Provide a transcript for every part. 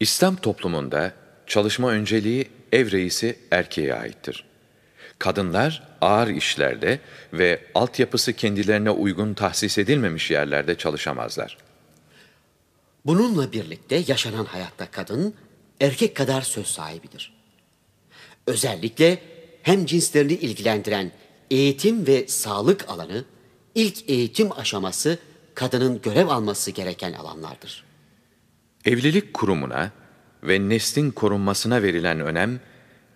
İslam toplumunda çalışma önceliği ev reisi erkeğe aittir. Kadınlar ağır işlerde ve altyapısı kendilerine uygun tahsis edilmemiş yerlerde çalışamazlar. Bununla birlikte yaşanan hayatta kadın erkek kadar söz sahibidir. Özellikle hem cinslerini ilgilendiren eğitim ve sağlık alanı ilk eğitim aşaması kadının görev alması gereken alanlardır. Evlilik kurumuna ve neslin korunmasına verilen önem,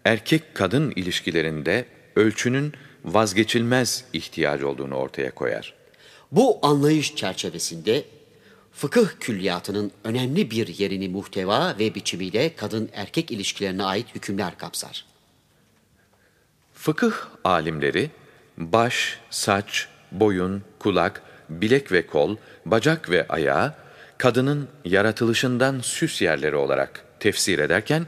erkek-kadın ilişkilerinde ölçünün vazgeçilmez ihtiyacı olduğunu ortaya koyar. Bu anlayış çerçevesinde fıkıh külliyatının önemli bir yerini muhteva ve biçimiyle kadın erkek ilişkilerine ait hükümler kapsar. Fıkıh alimleri baş, saç, boyun, kulak, bilek ve kol, bacak ve ayağı kadının yaratılışından süs yerleri olarak tefsir ederken,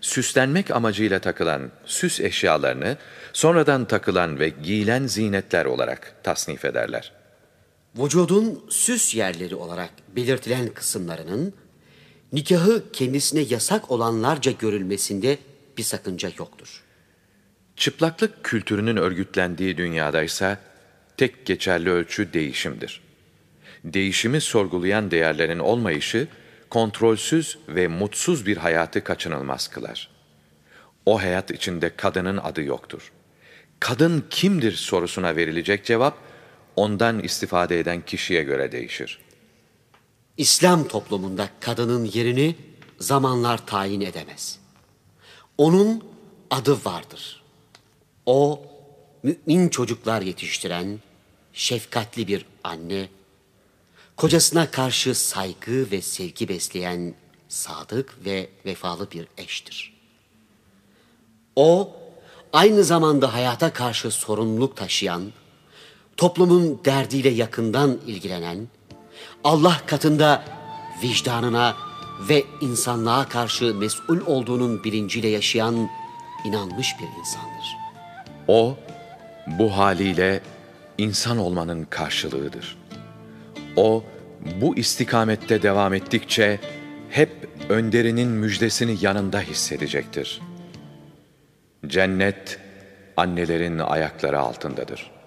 süslenmek amacıyla takılan süs eşyalarını sonradan takılan ve giyilen zinetler olarak tasnif ederler. Vücudun süs yerleri olarak belirtilen kısımlarının nikahı kendisine yasak olanlarca görülmesinde bir sakınca yoktur. Çıplaklık kültürünün örgütlendiği dünyadaysa tek geçerli ölçü değişimdir. Değişimi sorgulayan değerlerin olmayışı, kontrolsüz ve mutsuz bir hayatı kaçınılmaz kılar. O hayat içinde kadının adı yoktur. Kadın kimdir sorusuna verilecek cevap, ondan istifade eden kişiye göre değişir. İslam toplumunda kadının yerini zamanlar tayin edemez. Onun adı vardır. O, mümin çocuklar yetiştiren, şefkatli bir anne, kocasına karşı saygı ve sevgi besleyen sadık ve vefalı bir eştir. O, aynı zamanda hayata karşı sorumluluk taşıyan, toplumun derdiyle yakından ilgilenen, Allah katında vicdanına ve insanlığa karşı mesul olduğunun bilinciyle yaşayan inanmış bir insandır. O, bu haliyle insan olmanın karşılığıdır. O, bu istikamette devam ettikçe hep önderinin müjdesini yanında hissedecektir. Cennet, annelerin ayakları altındadır.''